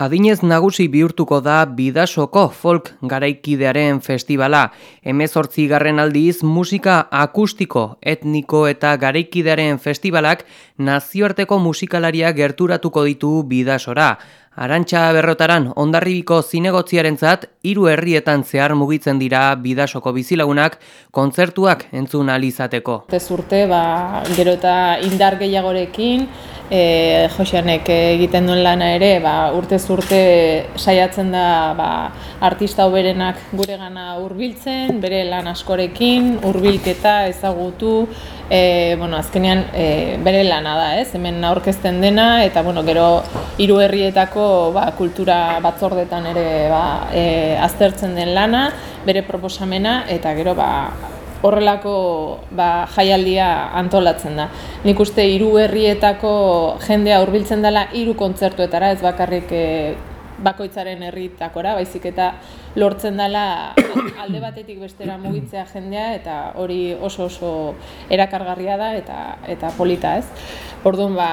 Adinez nagusi bihurtuko da bidasoko folk garaikidearen festivala. Hemezortzi garren aldiz musika akustiko, etniko eta garaikidearen festivalak nazioarteko musikalaria gerturatuko ditu bidasora. Arantxa berrotaran ondarribiko zinegotziaren zat, iru herrietan zehar mugitzen dira bidasoko bizilagunak kontzertuak entzun alizateko. Ez urte, ba, gero eta indar gehiagorekin, e, Joseanek egiten duen lana ere, ba, urte zurte saiatzen da ba, artista oberenak gure gana hurbiltzen, bere lan askorekin, hurbilketa ezagutu, e, bueno, azkenean e, bere lana da, ez? hemen aurkezten dena, eta bueno, gero hiru herrietako ba, kultura batzordetan ere ba, e, aztertzen den lana, bere proposamena, eta gero ba, horrelako ba, jaialdia antolatzen da. Nik uste hiru herrietako jendea hurbiltzen dela hiru kontzertuetara, ez bakarrik e, bakoitzaren herritakora, baizik eta lortzen dela alde batetik bestera mugitzea jendea eta hori oso oso erakargarria da eta eta polita, ez? Orduan ba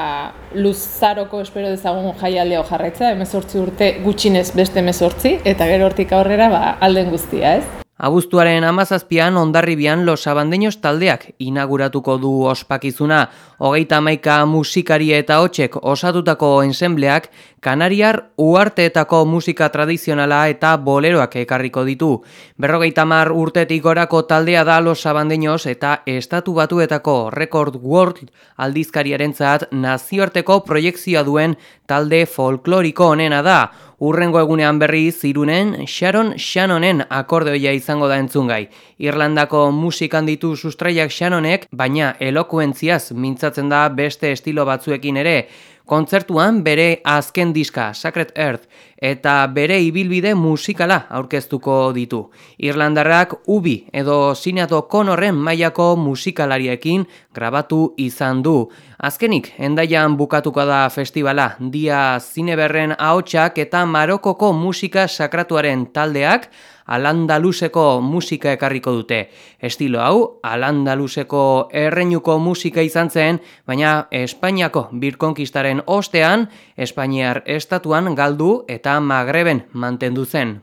luzaroko espero dezagun jaialdea jarraitza, 18 urte gutxinez beste 18 eta gero hortik aurrera ba alden guztia, ez? Abuztuaren amazazpian ondarribian los abandeños taldeak inauguratuko du ospakizuna. Hogeita maika musikari eta hotxek osatutako ensembleak kanariar uarteetako musika tradizionala eta boleroak ekarriko ditu. Berrogeita mar urtetik gorako taldea da los abandeños eta estatu batuetako Record World aldizkariaren zat nazioarteko proiektzioa duen talde folkloriko onena da. Urrengo egunean berri zirunen Sharon Shannonen akordeoia izango da entzungai. Irlandako musikan ditu sustraiak Shannonek, baina elokuentziaz mintzatzen da beste estilo batzuekin ere. Kontzertuan bere azken diska, Sacred Earth, eta bere ibilbide musikala aurkeztuko ditu. Irlandarrak ubi edo sineato konorren mailako musikalariekin grabatu izan du. Azkenik, endaian bukatuko da festivala, dia zineberren ahotsak eta marokoko musika sakratuaren taldeak, alandaluseko musika ekarriko dute. Estilo hau, alandaluseko erreinuko musika izan zen, baina Espainiako birkonkistaren ostean, Espainiar estatuan galdu eta Magreben mantendu zen.